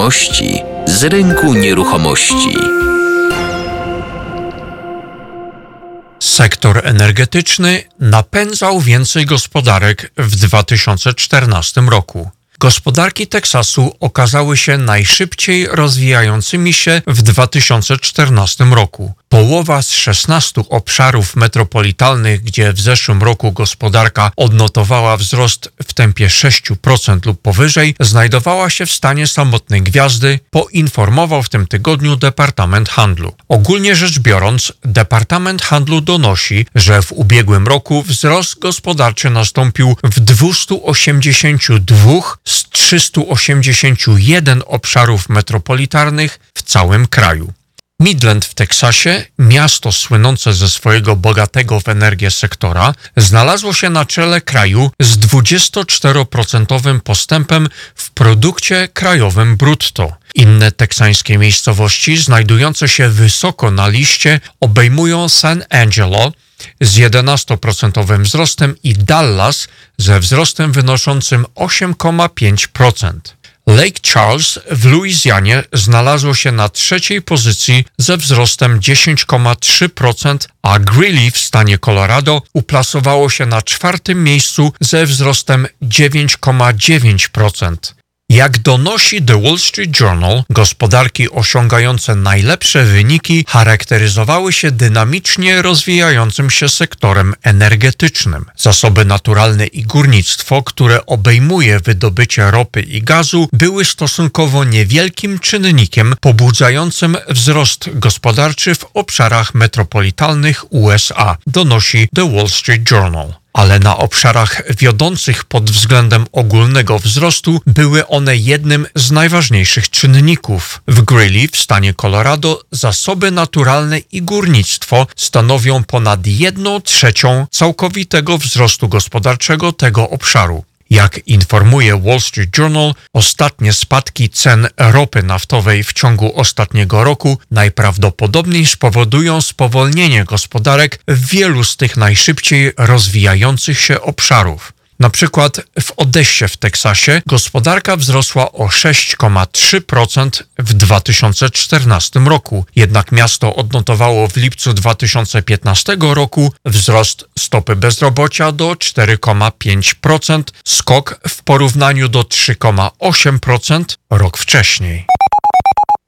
Wiadomości z rynku nieruchomości. Sektor energetyczny napędzał więcej gospodarek w 2014 roku. Gospodarki Teksasu okazały się najszybciej rozwijającymi się w 2014 roku. Połowa z 16 obszarów metropolitalnych, gdzie w zeszłym roku gospodarka odnotowała wzrost w tempie 6% lub powyżej, znajdowała się w stanie samotnej gwiazdy, poinformował w tym tygodniu Departament Handlu. Ogólnie rzecz biorąc, Departament Handlu donosi, że w ubiegłym roku wzrost gospodarczy nastąpił w 282 z 381 obszarów metropolitarnych w całym kraju. Midland w Teksasie, miasto słynące ze swojego bogatego w energię sektora, znalazło się na czele kraju z 24% postępem w produkcie krajowym brutto. Inne teksańskie miejscowości znajdujące się wysoko na liście obejmują San Angelo z 11% wzrostem i Dallas ze wzrostem wynoszącym 8,5%. Lake Charles w Luizjanie znalazło się na trzeciej pozycji ze wzrostem 10,3%, a Greeley w stanie Colorado uplasowało się na czwartym miejscu ze wzrostem 9,9%. Jak donosi The Wall Street Journal, gospodarki osiągające najlepsze wyniki charakteryzowały się dynamicznie rozwijającym się sektorem energetycznym. Zasoby naturalne i górnictwo, które obejmuje wydobycie ropy i gazu, były stosunkowo niewielkim czynnikiem pobudzającym wzrost gospodarczy w obszarach metropolitalnych USA, donosi The Wall Street Journal ale na obszarach wiodących pod względem ogólnego wzrostu były one jednym z najważniejszych czynników. W Greeley w stanie Colorado zasoby naturalne i górnictwo stanowią ponad jedną trzecią całkowitego wzrostu gospodarczego tego obszaru. Jak informuje Wall Street Journal, ostatnie spadki cen ropy naftowej w ciągu ostatniego roku najprawdopodobniej spowodują spowolnienie gospodarek w wielu z tych najszybciej rozwijających się obszarów. Na przykład w Odessie w Teksasie gospodarka wzrosła o 6,3% w 2014 roku, jednak miasto odnotowało w lipcu 2015 roku wzrost stopy bezrobocia do 4,5%, skok w porównaniu do 3,8% rok wcześniej.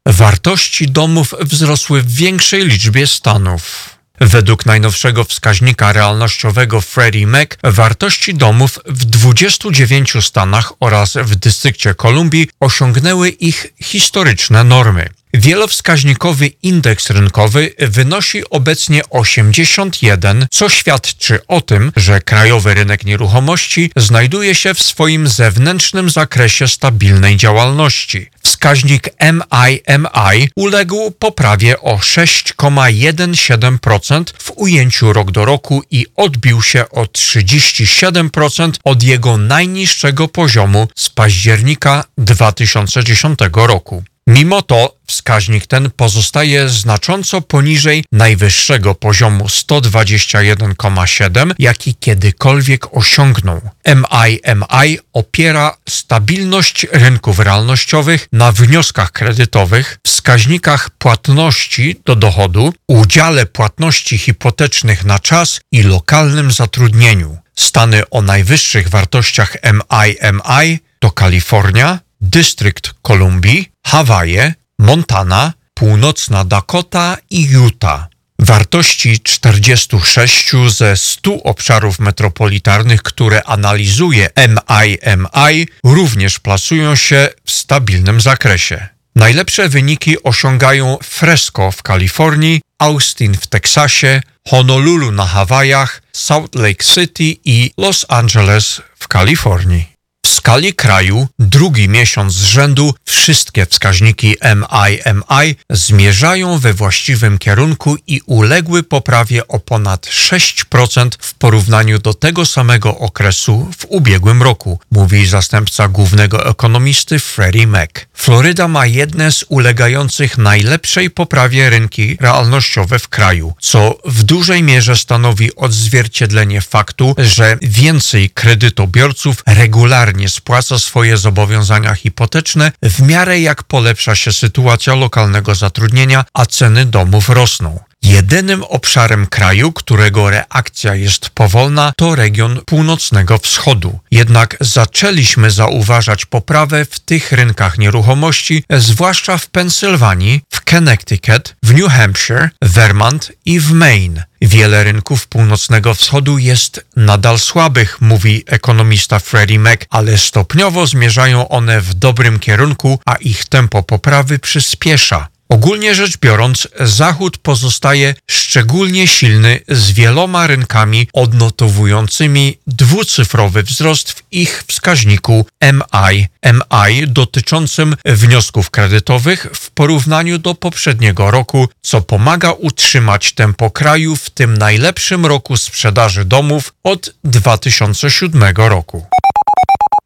Wartości domów wzrosły w większej liczbie stanów. Według najnowszego wskaźnika realnościowego Freddie Mac wartości domów w 29 stanach oraz w dystrykcie Kolumbii osiągnęły ich historyczne normy. Wielowskaźnikowy indeks rynkowy wynosi obecnie 81, co świadczy o tym, że krajowy rynek nieruchomości znajduje się w swoim zewnętrznym zakresie stabilnej działalności. Wskaźnik MIMI uległ poprawie o 6,17% w ujęciu rok do roku i odbił się o 37% od jego najniższego poziomu z października 2010 roku. Mimo to wskaźnik ten pozostaje znacząco poniżej najwyższego poziomu 121,7, jaki kiedykolwiek osiągnął. MIMI opiera stabilność rynków realnościowych na wnioskach kredytowych, wskaźnikach płatności do dochodu, udziale płatności hipotecznych na czas i lokalnym zatrudnieniu. Stany o najwyższych wartościach MIMI to Kalifornia, Dystrykt Kolumbii, Hawaje, Montana, Północna Dakota i Utah. Wartości 46 ze 100 obszarów metropolitarnych, które analizuje MIMI, również plasują się w stabilnym zakresie. Najlepsze wyniki osiągają Fresco w Kalifornii, Austin w Teksasie, Honolulu na Hawajach, Salt Lake City i Los Angeles w Kalifornii skali kraju drugi miesiąc z rzędu wszystkie wskaźniki MIMI zmierzają we właściwym kierunku i uległy poprawie o ponad 6% w porównaniu do tego samego okresu w ubiegłym roku, mówi zastępca głównego ekonomisty Freddie Mac. Floryda ma jedne z ulegających najlepszej poprawie rynki realnościowe w kraju, co w dużej mierze stanowi odzwierciedlenie faktu, że więcej kredytobiorców regularnie spłaca swoje zobowiązania hipoteczne w miarę jak polepsza się sytuacja lokalnego zatrudnienia, a ceny domów rosną. Jedynym obszarem kraju, którego reakcja jest powolna, to region północnego wschodu. Jednak zaczęliśmy zauważać poprawę w tych rynkach nieruchomości, zwłaszcza w Pensylwanii, w Connecticut, w New Hampshire, Vermont i w Maine. Wiele rynków północnego wschodu jest nadal słabych, mówi ekonomista Freddie Mac, ale stopniowo zmierzają one w dobrym kierunku, a ich tempo poprawy przyspiesza. Ogólnie rzecz biorąc, Zachód pozostaje szczególnie silny z wieloma rynkami odnotowującymi dwucyfrowy wzrost w ich wskaźniku MI, MI dotyczącym wniosków kredytowych w porównaniu do poprzedniego roku, co pomaga utrzymać tempo kraju w tym najlepszym roku sprzedaży domów od 2007 roku.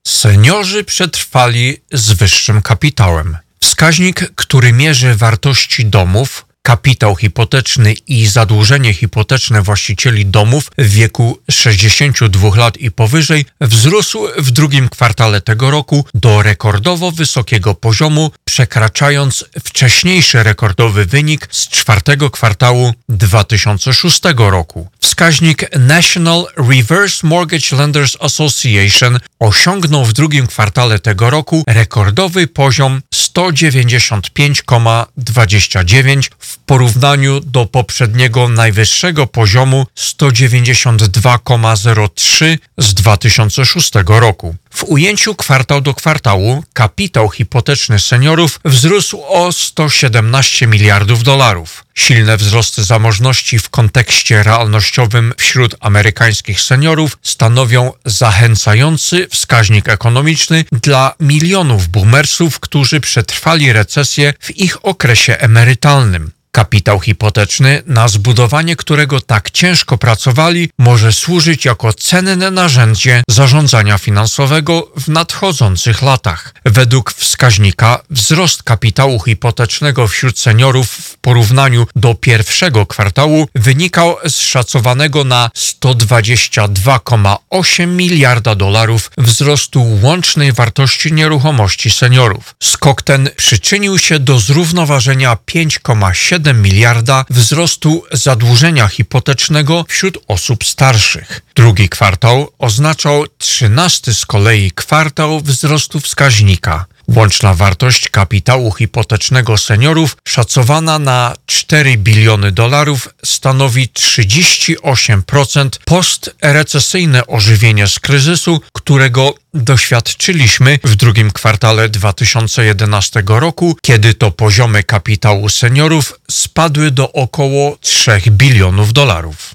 Seniorzy przetrwali z wyższym kapitałem. Wskaźnik, który mierzy wartości domów, kapitał hipoteczny i zadłużenie hipoteczne właścicieli domów w wieku 62 lat i powyżej wzrósł w drugim kwartale tego roku do rekordowo wysokiego poziomu, przekraczając wcześniejszy rekordowy wynik z czwartego kwartału 2006 roku. Wskaźnik National Reverse Mortgage Lenders Association osiągnął w drugim kwartale tego roku rekordowy poziom 195,29 w porównaniu do poprzedniego najwyższego poziomu 192,03 z 2006 roku. W ujęciu kwartał do kwartału kapitał hipoteczny seniorów wzrósł o 117 miliardów dolarów. Silne wzrosty zamożności w kontekście realnościowym wśród amerykańskich seniorów stanowią zachęcający wskaźnik ekonomiczny dla milionów boomersów, którzy przetrwali recesję w ich okresie emerytalnym. Kapitał hipoteczny, na zbudowanie którego tak ciężko pracowali, może służyć jako cenne narzędzie zarządzania finansowego w nadchodzących latach. Według wskaźnika wzrost kapitału hipotecznego wśród seniorów w porównaniu do pierwszego kwartału wynikał z szacowanego na 122,8 miliarda dolarów wzrostu łącznej wartości nieruchomości seniorów. Skok ten przyczynił się do zrównoważenia 5,7 miliarda wzrostu zadłużenia hipotecznego wśród osób starszych. Drugi kwartał oznaczał trzynasty z kolei kwartał wzrostu wskaźnika. Łączna wartość kapitału hipotecznego seniorów szacowana na 4 biliony dolarów stanowi 38% postrecesyjne ożywienie z kryzysu, którego doświadczyliśmy w drugim kwartale 2011 roku, kiedy to poziomy kapitału seniorów spadły do około 3 bilionów dolarów.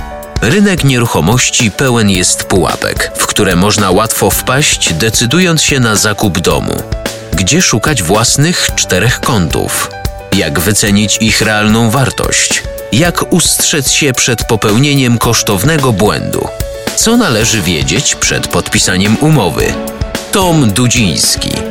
Rynek nieruchomości pełen jest pułapek, w które można łatwo wpaść, decydując się na zakup domu. Gdzie szukać własnych czterech kątów? Jak wycenić ich realną wartość? Jak ustrzec się przed popełnieniem kosztownego błędu? Co należy wiedzieć przed podpisaniem umowy? Tom Dudziński.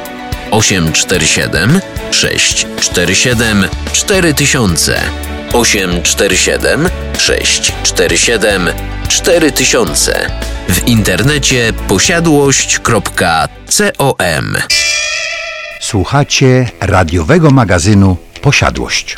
847 647 4000 847 647 4000 w internecie posiadłość.com Słuchacie radiowego magazynu Posiadłość.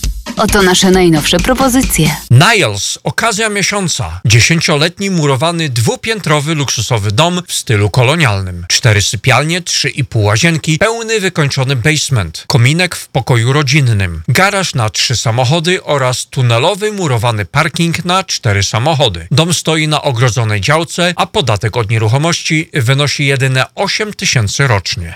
Oto nasze najnowsze propozycje. Niles, okazja miesiąca. Dziesięcioletni murowany dwupiętrowy luksusowy dom w stylu kolonialnym. Cztery sypialnie, trzy i pół łazienki, pełny wykończony basement, kominek w pokoju rodzinnym, garaż na trzy samochody oraz tunelowy murowany parking na cztery samochody. Dom stoi na ogrodzonej działce, a podatek od nieruchomości wynosi jedyne 8 tysięcy rocznie.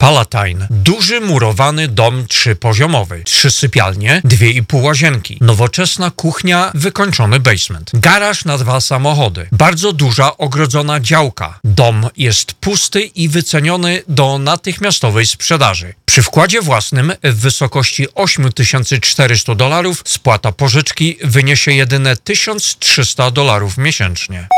Palatine. Duży murowany dom trzypoziomowy. Trzy sypialnie, dwie i pół łazienki. Nowoczesna kuchnia, wykończony basement. Garaż na dwa samochody. Bardzo duża ogrodzona działka. Dom jest pusty i wyceniony do natychmiastowej sprzedaży. Przy wkładzie własnym w wysokości 8400 dolarów spłata pożyczki wyniesie jedyne 1300 dolarów miesięcznie.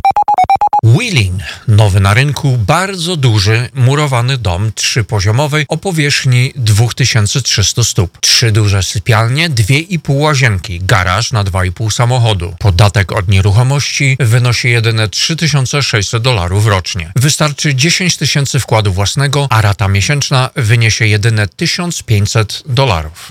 Wheeling, nowy na rynku, bardzo duży, murowany dom trzypoziomowy o powierzchni 2300 stóp. Trzy duże sypialnie, dwie i pół łazienki, garaż na 2,5 samochodu. Podatek od nieruchomości wynosi jedyne 3600 dolarów rocznie. Wystarczy 10 tysięcy wkładu własnego, a rata miesięczna wyniesie jedyne 1500 dolarów.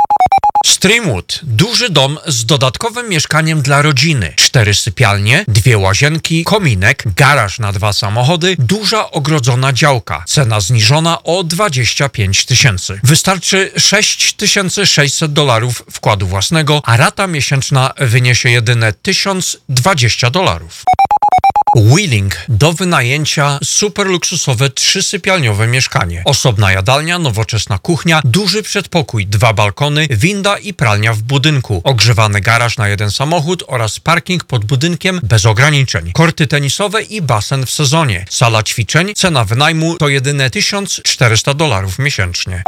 Streamwood. Duży dom z dodatkowym mieszkaniem dla rodziny. Cztery sypialnie, dwie łazienki, kominek, garaż na dwa samochody, duża ogrodzona działka. Cena zniżona o 25 tysięcy. Wystarczy 6600 dolarów wkładu własnego, a rata miesięczna wyniesie jedyne 1020 dolarów. Wheeling do wynajęcia super luksusowe trzysypialniowe mieszkanie. Osobna jadalnia, nowoczesna kuchnia, duży przedpokój, dwa balkony, winda i pralnia w budynku, ogrzewany garaż na jeden samochód oraz parking pod budynkiem bez ograniczeń. Korty tenisowe i basen w sezonie. Sala ćwiczeń, cena wynajmu to jedyne 1400 dolarów miesięcznie.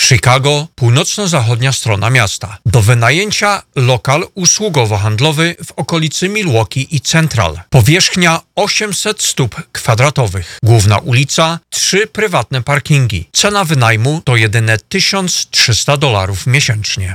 Chicago, północno-zachodnia strona miasta. Do wynajęcia lokal usługowo-handlowy w okolicy Milwaukee i Central. Powierzchnia 800 stóp kwadratowych. Główna ulica, trzy prywatne parkingi. Cena wynajmu to jedyne 1300 dolarów miesięcznie.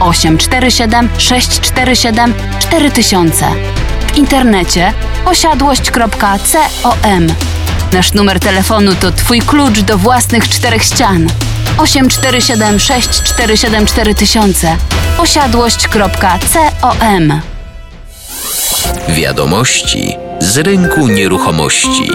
847 647 4000. W internecie posiadłość.com. Nasz numer telefonu to Twój klucz do własnych czterech ścian. 847 647 4000 posiadłość.com. Wiadomości z rynku nieruchomości.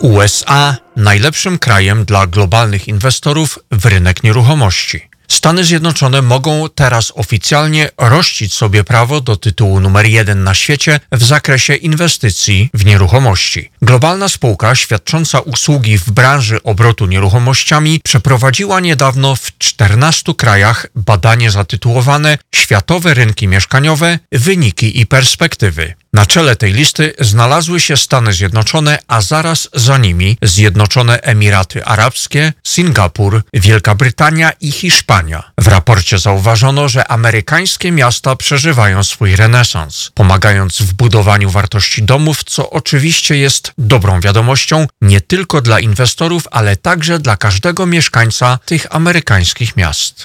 USA najlepszym krajem dla globalnych inwestorów w rynek nieruchomości. Stany Zjednoczone mogą teraz oficjalnie rościć sobie prawo do tytułu numer jeden na świecie w zakresie inwestycji w nieruchomości. Globalna spółka świadcząca usługi w branży obrotu nieruchomościami przeprowadziła niedawno w 14 krajach badanie zatytułowane Światowe rynki mieszkaniowe, wyniki i perspektywy. Na czele tej listy znalazły się Stany Zjednoczone, a zaraz za nimi Zjednoczone Emiraty Arabskie, Singapur, Wielka Brytania i Hiszpania. W raporcie zauważono, że amerykańskie miasta przeżywają swój renesans, pomagając w budowaniu wartości domów, co oczywiście jest dobrą wiadomością nie tylko dla inwestorów, ale także dla każdego mieszkańca tych amerykańskich miast.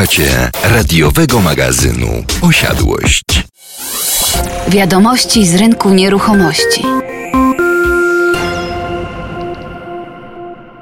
Słuchacie radiowego magazynu Posiadłość. Wiadomości z rynku nieruchomości.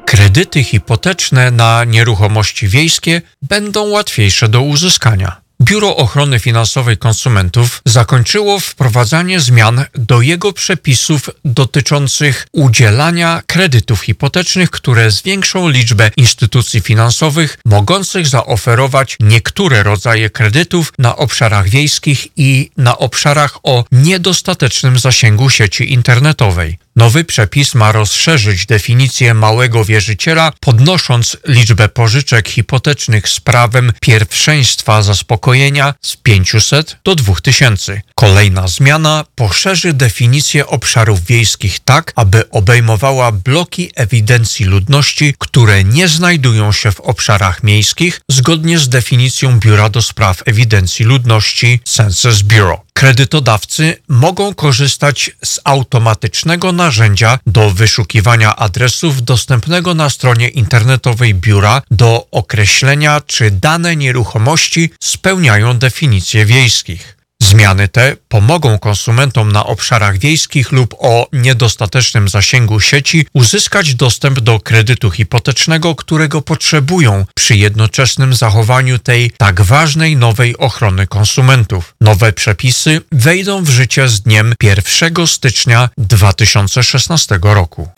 Kredyty hipoteczne na nieruchomości wiejskie będą łatwiejsze do uzyskania. Biuro Ochrony Finansowej Konsumentów zakończyło wprowadzanie zmian do jego przepisów dotyczących udzielania kredytów hipotecznych, które zwiększą liczbę instytucji finansowych mogących zaoferować niektóre rodzaje kredytów na obszarach wiejskich i na obszarach o niedostatecznym zasięgu sieci internetowej. Nowy przepis ma rozszerzyć definicję małego wierzyciela, podnosząc liczbę pożyczek hipotecznych z prawem pierwszeństwa zaspokojenia z 500 do 2000. Kolejna zmiana poszerzy definicję obszarów wiejskich tak, aby obejmowała bloki ewidencji ludności, które nie znajdują się w obszarach miejskich, zgodnie z definicją Biura do Spraw Ewidencji Ludności Census Bureau. Kredytodawcy mogą korzystać z automatycznego narzędzia do wyszukiwania adresów dostępnego na stronie internetowej biura do określenia, czy dane nieruchomości spełniają definicje wiejskich. Zmiany te pomogą konsumentom na obszarach wiejskich lub o niedostatecznym zasięgu sieci uzyskać dostęp do kredytu hipotecznego, którego potrzebują przy jednoczesnym zachowaniu tej tak ważnej nowej ochrony konsumentów. Nowe przepisy wejdą w życie z dniem 1 stycznia 2016 roku.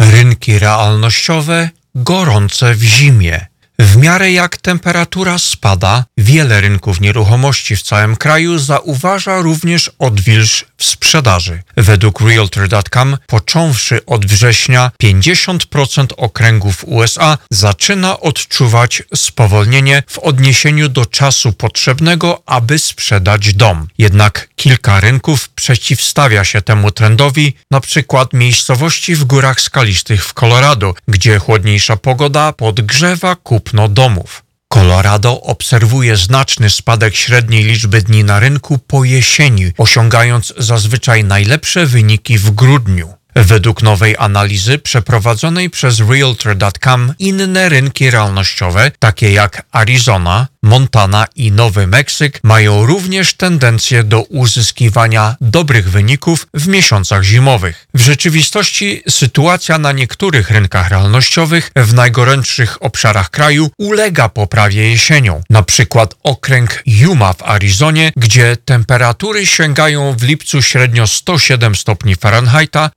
Rynki realnościowe gorące w zimie. W miarę jak temperatura spada, wiele rynków nieruchomości w całym kraju zauważa również odwilż w sprzedaży. Według Realtor.com, począwszy od września, 50% okręgów USA zaczyna odczuwać spowolnienie w odniesieniu do czasu potrzebnego, aby sprzedać dom. Jednak kilka rynków przeciwstawia się temu trendowi, na przykład miejscowości w górach skalistych w Colorado, gdzie chłodniejsza pogoda podgrzewa kupno domów. Colorado obserwuje znaczny spadek średniej liczby dni na rynku po jesieni, osiągając zazwyczaj najlepsze wyniki w grudniu. Według nowej analizy przeprowadzonej przez Realtor.com inne rynki realnościowe, takie jak Arizona, Montana i Nowy Meksyk, mają również tendencję do uzyskiwania dobrych wyników w miesiącach zimowych. W rzeczywistości sytuacja na niektórych rynkach realnościowych w najgorętszych obszarach kraju ulega poprawie jesienią. Na przykład okręg Yuma w Arizonie, gdzie temperatury sięgają w lipcu średnio 107 stopni Fahrenheita,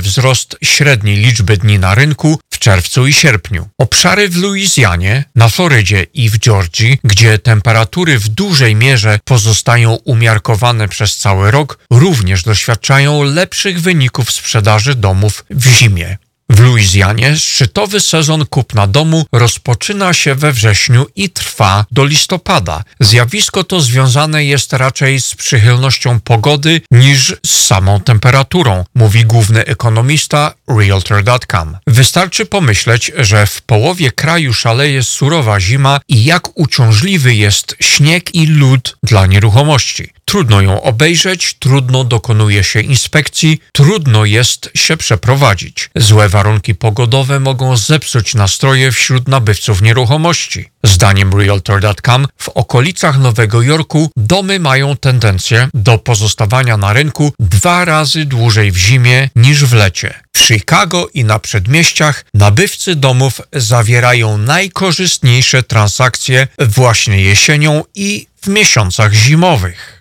wzrost średniej liczby dni na rynku w czerwcu i sierpniu. Obszary w Luizjanie, na Florydzie i w Georgii, gdzie temperatury w dużej mierze pozostają umiarkowane przez cały rok, również doświadczają lepszych wyników sprzedaży domów w zimie. W Luizjanie szczytowy sezon kupna domu rozpoczyna się we wrześniu i trwa do listopada. Zjawisko to związane jest raczej z przychylnością pogody niż z samą temperaturą, mówi główny ekonomista Realtor.com. Wystarczy pomyśleć, że w połowie kraju szaleje surowa zima i jak uciążliwy jest śnieg i lód dla nieruchomości. Trudno ją obejrzeć, trudno dokonuje się inspekcji, trudno jest się przeprowadzić. Złe warunki pogodowe mogą zepsuć nastroje wśród nabywców nieruchomości. Zdaniem Realtor.com w okolicach Nowego Jorku domy mają tendencję do pozostawania na rynku dwa razy dłużej w zimie niż w lecie. W Chicago i na przedmieściach nabywcy domów zawierają najkorzystniejsze transakcje właśnie jesienią i w miesiącach zimowych.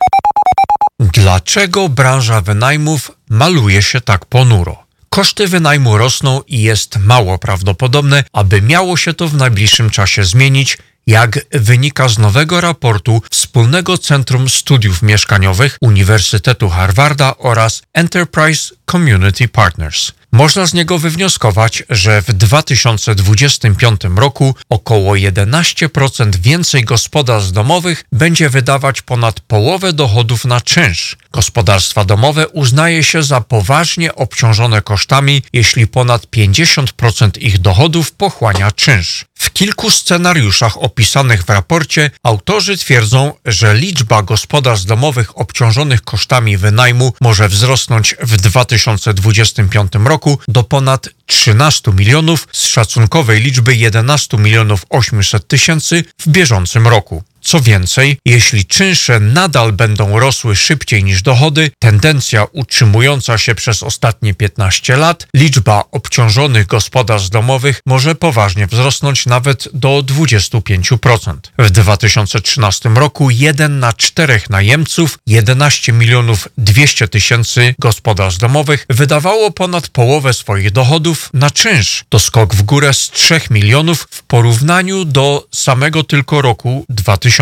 Dlaczego branża wynajmów maluje się tak ponuro? Koszty wynajmu rosną i jest mało prawdopodobne, aby miało się to w najbliższym czasie zmienić, jak wynika z nowego raportu Wspólnego Centrum Studiów Mieszkaniowych Uniwersytetu Harvarda oraz Enterprise Community Partners. Można z niego wywnioskować, że w 2025 roku około 11% więcej gospodarstw domowych będzie wydawać ponad połowę dochodów na czynsz. Gospodarstwa domowe uznaje się za poważnie obciążone kosztami, jeśli ponad 50% ich dochodów pochłania czynsz. W kilku scenariuszach opisanych w raporcie autorzy twierdzą, że liczba gospodarstw domowych obciążonych kosztami wynajmu może wzrosnąć w 2025 roku do ponad 13 milionów z szacunkowej liczby 11 milionów 800 tysięcy w bieżącym roku. Co więcej, jeśli czynsze nadal będą rosły szybciej niż dochody, tendencja utrzymująca się przez ostatnie 15 lat, liczba obciążonych gospodarstw domowych może poważnie wzrosnąć nawet do 25%. W 2013 roku jeden na czterech najemców, 11 milionów 200 tysięcy gospodarstw domowych, wydawało ponad połowę swoich dochodów na czynsz. To skok w górę z 3 milionów w porównaniu do samego tylko roku 2000.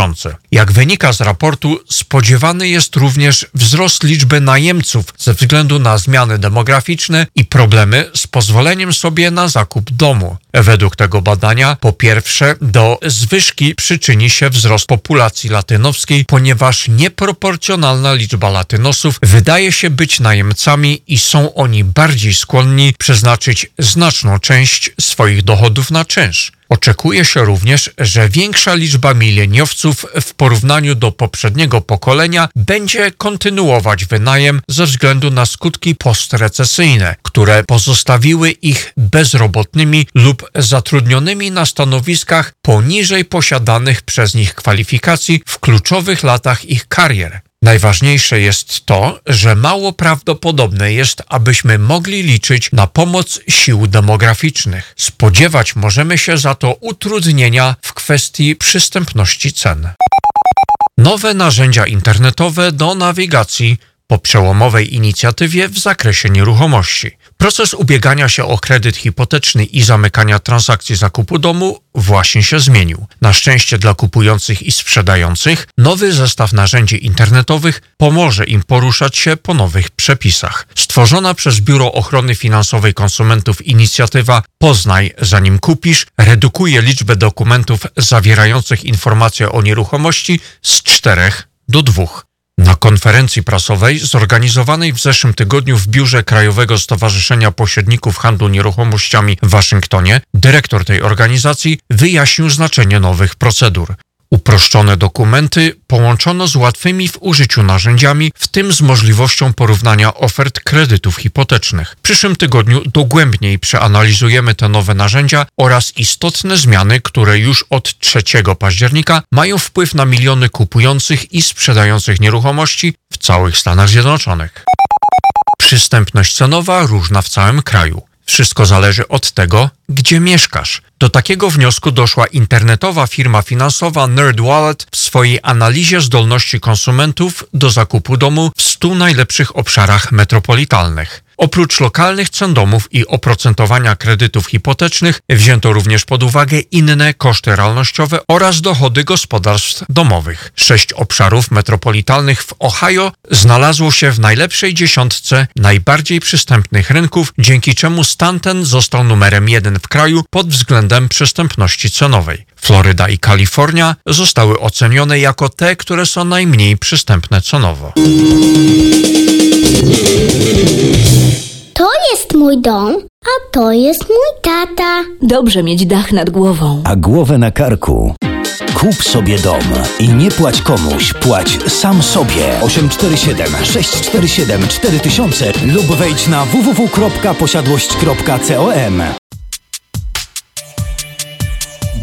Jak wynika z raportu, spodziewany jest również wzrost liczby najemców ze względu na zmiany demograficzne i problemy z pozwoleniem sobie na zakup domu. Według tego badania, po pierwsze, do zwyżki przyczyni się wzrost populacji latynowskiej, ponieważ nieproporcjonalna liczba latynosów wydaje się być najemcami i są oni bardziej skłonni przeznaczyć znaczną część swoich dochodów na czynsz. Oczekuje się również, że większa liczba mileniowców w porównaniu do poprzedniego pokolenia będzie kontynuować wynajem ze względu na skutki postrecesyjne, które pozostawiły ich bezrobotnymi lub zatrudnionymi na stanowiskach poniżej posiadanych przez nich kwalifikacji w kluczowych latach ich karier. Najważniejsze jest to, że mało prawdopodobne jest, abyśmy mogli liczyć na pomoc sił demograficznych. Spodziewać możemy się za to utrudnienia w kwestii przystępności cen. Nowe narzędzia internetowe do nawigacji po przełomowej inicjatywie w zakresie nieruchomości. Proces ubiegania się o kredyt hipoteczny i zamykania transakcji zakupu domu właśnie się zmienił. Na szczęście dla kupujących i sprzedających nowy zestaw narzędzi internetowych pomoże im poruszać się po nowych przepisach. Stworzona przez Biuro Ochrony Finansowej Konsumentów inicjatywa Poznaj zanim kupisz redukuje liczbę dokumentów zawierających informacje o nieruchomości z czterech do dwóch. Na konferencji prasowej zorganizowanej w zeszłym tygodniu w biurze Krajowego Stowarzyszenia Pośredników Handlu Nieruchomościami w Waszyngtonie dyrektor tej organizacji wyjaśnił znaczenie nowych procedur. Uproszczone dokumenty połączono z łatwymi w użyciu narzędziami, w tym z możliwością porównania ofert kredytów hipotecznych. W przyszłym tygodniu dogłębniej przeanalizujemy te nowe narzędzia oraz istotne zmiany, które już od 3 października mają wpływ na miliony kupujących i sprzedających nieruchomości w całych Stanach Zjednoczonych. Przystępność cenowa różna w całym kraju. Wszystko zależy od tego, gdzie mieszkasz. Do takiego wniosku doszła internetowa firma finansowa NerdWallet w swojej analizie zdolności konsumentów do zakupu domu w 100 najlepszych obszarach metropolitalnych. Oprócz lokalnych cen domów i oprocentowania kredytów hipotecznych wzięto również pod uwagę inne koszty realnościowe oraz dochody gospodarstw domowych. Sześć obszarów metropolitalnych w Ohio znalazło się w najlepszej dziesiątce najbardziej przystępnych rynków, dzięki czemu stan ten został numerem jeden w kraju pod względem przystępności cenowej. Floryda i Kalifornia zostały ocenione jako te, które są najmniej przystępne cenowo. To jest mój dom, a to jest mój tata. Dobrze mieć dach nad głową. A głowę na karku. Kup sobie dom i nie płać komuś, płać sam sobie. 847 647 4000 lub wejdź na www.posiadłość.com.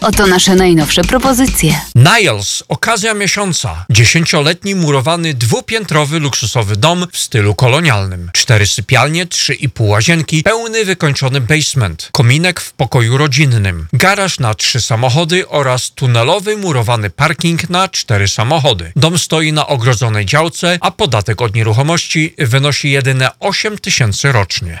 Oto nasze najnowsze propozycje. Niles, okazja miesiąca. Dziesięcioletni murowany dwupiętrowy luksusowy dom w stylu kolonialnym. Cztery sypialnie, trzy i pół łazienki, pełny wykończony basement, kominek w pokoju rodzinnym, garaż na trzy samochody oraz tunelowy murowany parking na cztery samochody. Dom stoi na ogrodzonej działce, a podatek od nieruchomości wynosi jedyne 8 tysięcy rocznie.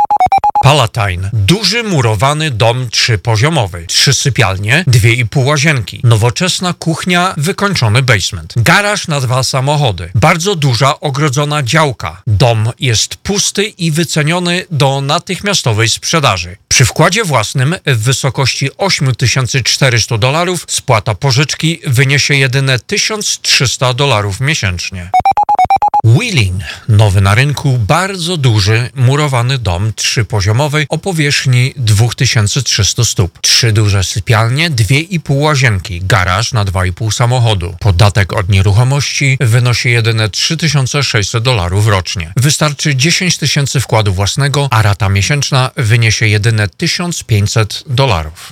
Palatine. Duży murowany dom trzypoziomowy. Trzy sypialnie, dwie i pół łazienki. Nowoczesna kuchnia, wykończony basement. Garaż na dwa samochody. Bardzo duża ogrodzona działka. Dom jest pusty i wyceniony do natychmiastowej sprzedaży. Przy wkładzie własnym w wysokości 8400 dolarów spłata pożyczki wyniesie jedyne 1300 dolarów miesięcznie. Wheeling, nowy na rynku, bardzo duży, murowany dom trzypoziomowy o powierzchni 2300 stóp. Trzy duże sypialnie, dwie i pół łazienki, garaż na 2,5 samochodu. Podatek od nieruchomości wynosi jedyne 3600 dolarów rocznie. Wystarczy 10 tysięcy wkładu własnego, a rata miesięczna wyniesie jedyne 1500 dolarów.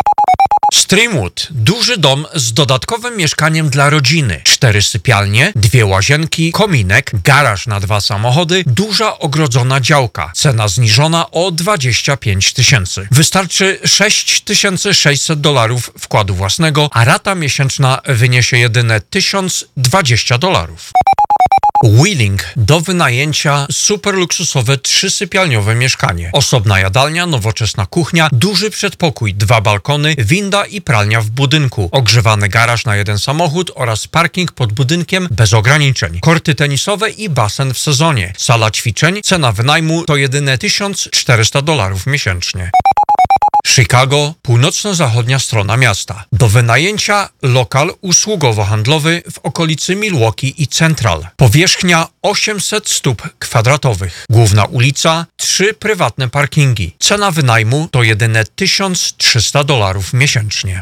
Streamwood. Duży dom z dodatkowym mieszkaniem dla rodziny. Cztery sypialnie, dwie łazienki, kominek, garaż na dwa samochody, duża ogrodzona działka. Cena zniżona o 25 tysięcy. Wystarczy 6600 dolarów wkładu własnego, a rata miesięczna wyniesie jedyne 1020 dolarów. Wheeling do wynajęcia super luksusowe trzysypialniowe mieszkanie. Osobna jadalnia, nowoczesna kuchnia, duży przedpokój, dwa balkony, winda i pralnia w budynku, ogrzewany garaż na jeden samochód oraz parking pod budynkiem bez ograniczeń. Korty tenisowe i basen w sezonie. Sala ćwiczeń, cena wynajmu to jedyne 1400 dolarów miesięcznie. Chicago, północno-zachodnia strona miasta. Do wynajęcia lokal usługowo-handlowy w okolicy Milwaukee i Central. Powierzchnia 800 stóp kwadratowych. Główna ulica, trzy prywatne parkingi. Cena wynajmu to jedyne 1300 dolarów miesięcznie.